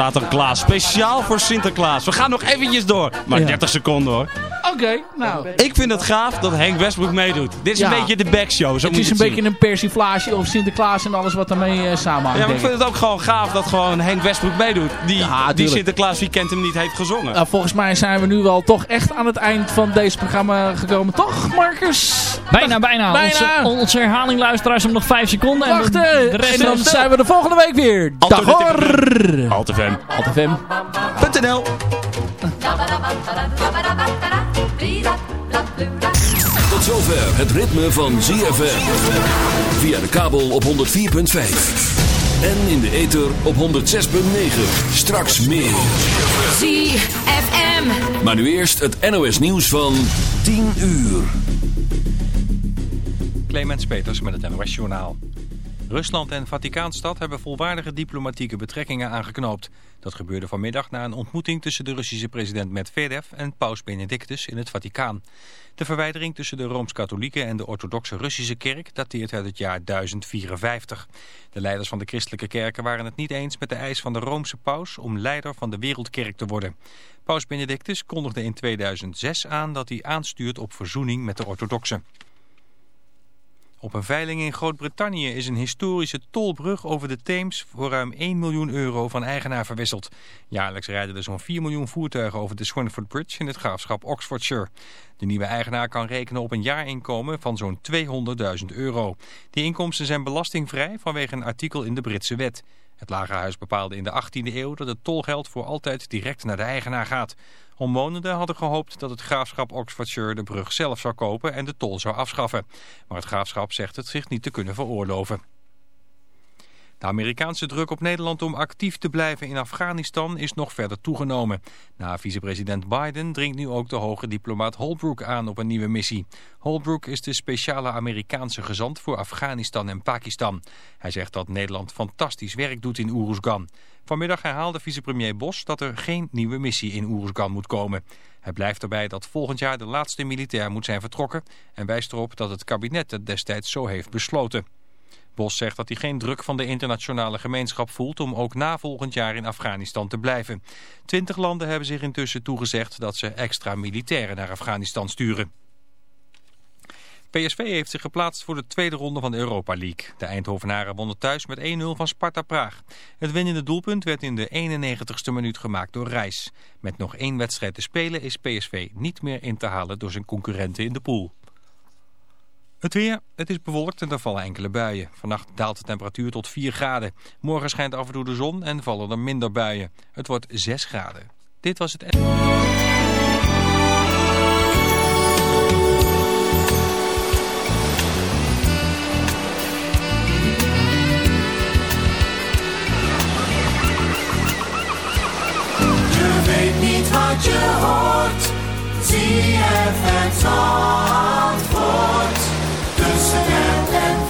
Sinterklaas, speciaal voor Sinterklaas. We gaan nog eventjes door. Maar 30 seconden hoor. Oké, nou. Ik vind het gaaf dat Henk Westbroek meedoet. Dit is een beetje de backshow. Zo het is een beetje een persiflage of Sinterklaas en alles wat daarmee uh, samenhangt. Ja, maar ik vind het ook gewoon gaaf dat gewoon Henk Westbroek meedoet. Die, die Sinterklaas, wie kent hem niet, heeft gezongen. Nou, volgens mij zijn we nu wel toch echt aan het eind van deze programma gekomen. Toch, Marcus? Bijna, bijna. bijna. Onze, onze herhaling luisteraars om nog 5 seconden. Wachten! En, de rest en dan zijn we de volgende week weer. Dag hoor! Altefm. Altefm.nl Tot zover het ritme van ZFM. Via de kabel op 104.5. En in de ether op 106.9. Straks meer. ZFM. Maar nu eerst het NOS nieuws van 10 uur. Clemens Peters met het NOS Journaal. Rusland en Vaticaanstad hebben volwaardige diplomatieke betrekkingen aangeknoopt. Dat gebeurde vanmiddag na een ontmoeting tussen de Russische president Medvedev en paus Benedictus in het Vaticaan. De verwijdering tussen de Rooms-Katholieke en de orthodoxe Russische kerk dateert uit het jaar 1054. De leiders van de christelijke kerken waren het niet eens met de eis van de Roomse paus om leider van de wereldkerk te worden. Paus Benedictus kondigde in 2006 aan dat hij aanstuurt op verzoening met de orthodoxen. Op een veiling in Groot-Brittannië is een historische tolbrug over de Theems voor ruim 1 miljoen euro van eigenaar verwisseld. Jaarlijks rijden er zo'n 4 miljoen voertuigen over de Swinford Bridge in het graafschap Oxfordshire. De nieuwe eigenaar kan rekenen op een jaarinkomen van zo'n 200.000 euro. Die inkomsten zijn belastingvrij vanwege een artikel in de Britse wet. Het Lagerhuis bepaalde in de 18e eeuw dat het tolgeld voor altijd direct naar de eigenaar gaat. Omwonenden hadden gehoopt dat het graafschap Oxfordshire de brug zelf zou kopen en de tol zou afschaffen. Maar het graafschap zegt het zich niet te kunnen veroorloven. De Amerikaanse druk op Nederland om actief te blijven in Afghanistan is nog verder toegenomen. Na vicepresident Biden dringt nu ook de hoge diplomaat Holbrooke aan op een nieuwe missie. Holbrooke is de speciale Amerikaanse gezant voor Afghanistan en Pakistan. Hij zegt dat Nederland fantastisch werk doet in Uruzgan. Vanmiddag herhaalde vicepremier Bos dat er geen nieuwe missie in Uruzgan moet komen. Hij blijft erbij dat volgend jaar de laatste militair moet zijn vertrokken... en wijst erop dat het kabinet het destijds zo heeft besloten. Bos zegt dat hij geen druk van de internationale gemeenschap voelt om ook na volgend jaar in Afghanistan te blijven. Twintig landen hebben zich intussen toegezegd dat ze extra militairen naar Afghanistan sturen. PSV heeft zich geplaatst voor de tweede ronde van de Europa League. De Eindhovenaren wonnen thuis met 1-0 van Sparta Praag. Het winnende doelpunt werd in de 91ste minuut gemaakt door Reis. Met nog één wedstrijd te spelen is PSV niet meer in te halen door zijn concurrenten in de pool. Het weer, het is bewolkt en er vallen enkele buien. Vannacht daalt de temperatuur tot 4 graden. Morgen schijnt af en toe de zon en vallen er minder buien. Het wordt 6 graden. Dit was het... Niet wat je hoort. Zie het. Listen and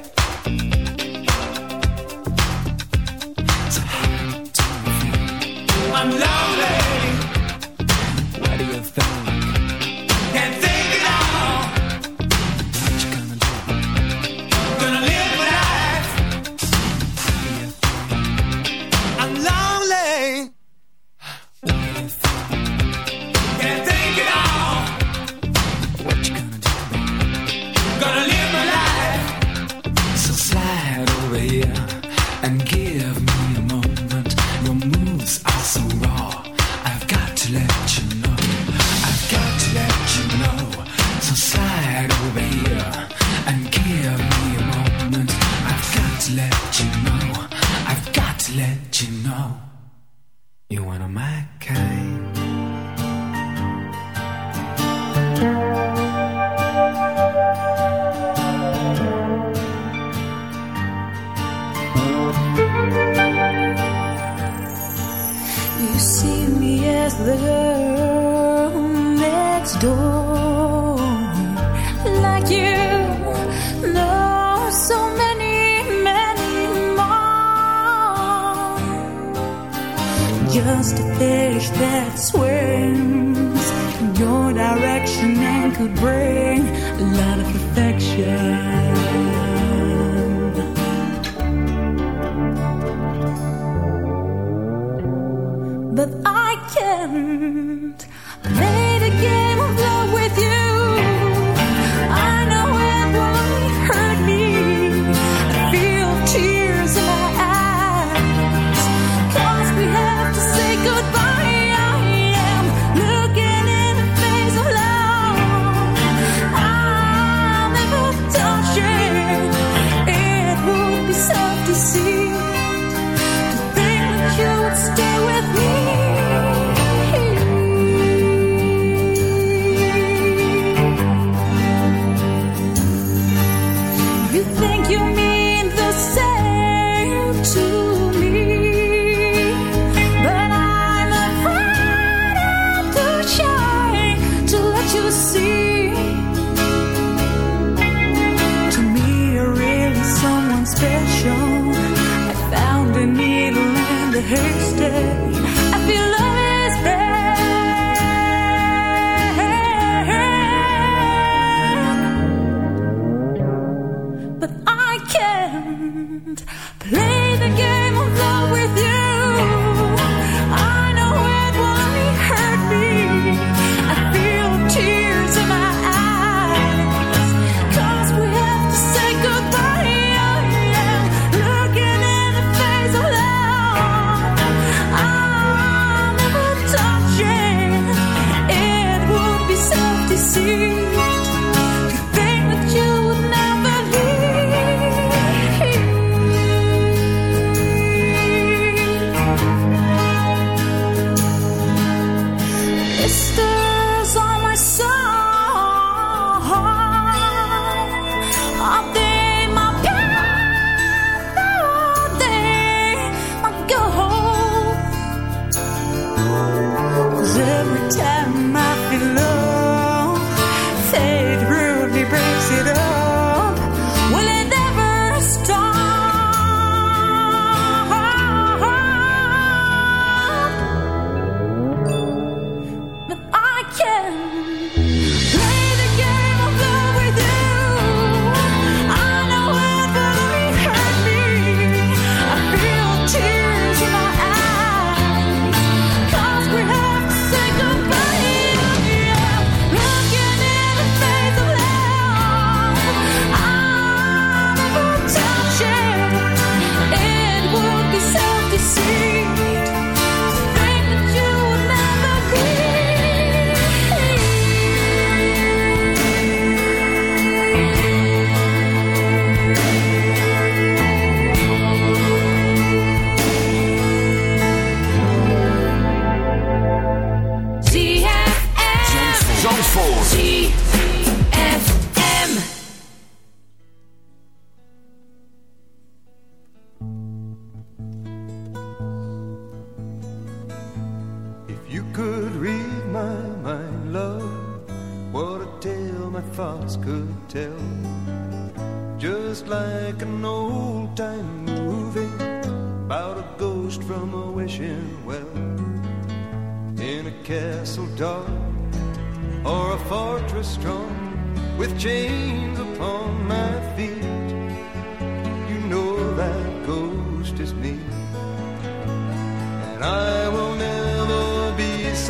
learned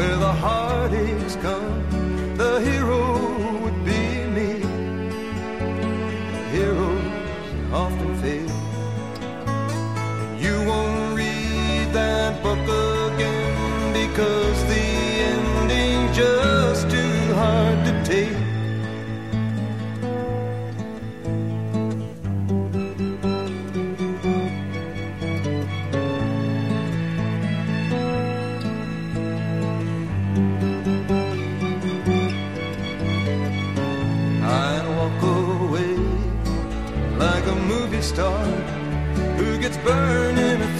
where the heartaches come, the hero would be me. The Heroes often fail. You won't read that book again because the ending's just too hard to take. Who gets burned in a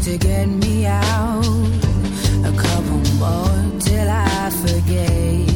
to get me out. A couple more till I forget.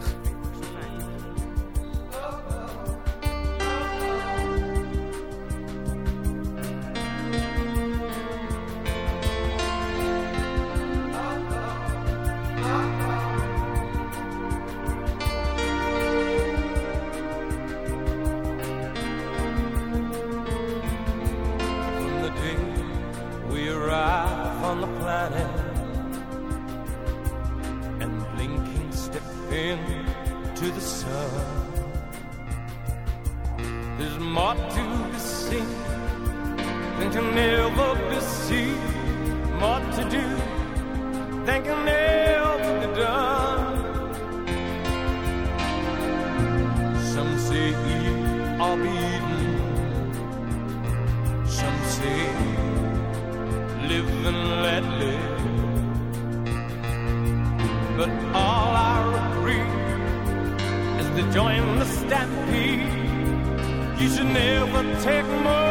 eve of Eden. Some say, live and let live. But all I agree is to join the stampede. You should never take more.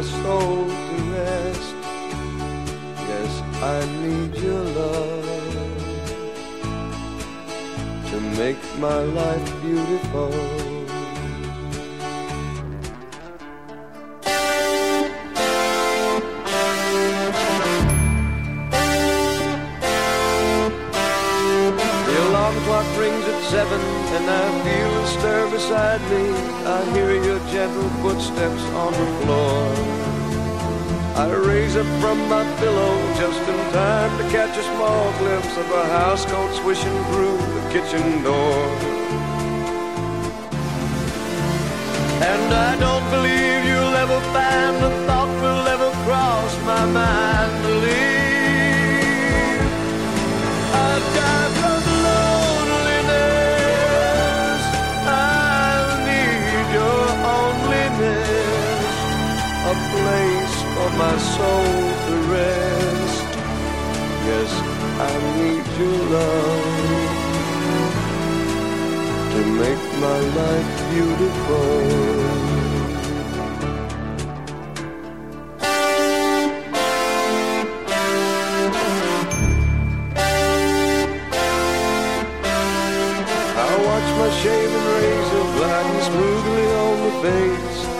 My soul to rest. Yes, I need your love to make my life beautiful. The alarm clock rings at seven, and I feel a stir beside me. I hear your gentle footsteps on the floor. I raise up from my pillow just in time to catch a small glimpse of a housecoat swishing through the kitchen door. And I don't believe you'll ever find the thought will ever cross my mind my soul to rest. Yes, I need your love to make my life beautiful. I watch my shaven razor gliding smoothly on the face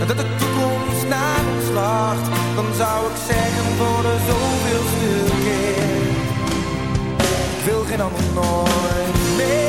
En dat de toekomst naar ons lacht. Dan zou ik zeggen voor de zoveelste keer. Ik wil geen ander nooit meer.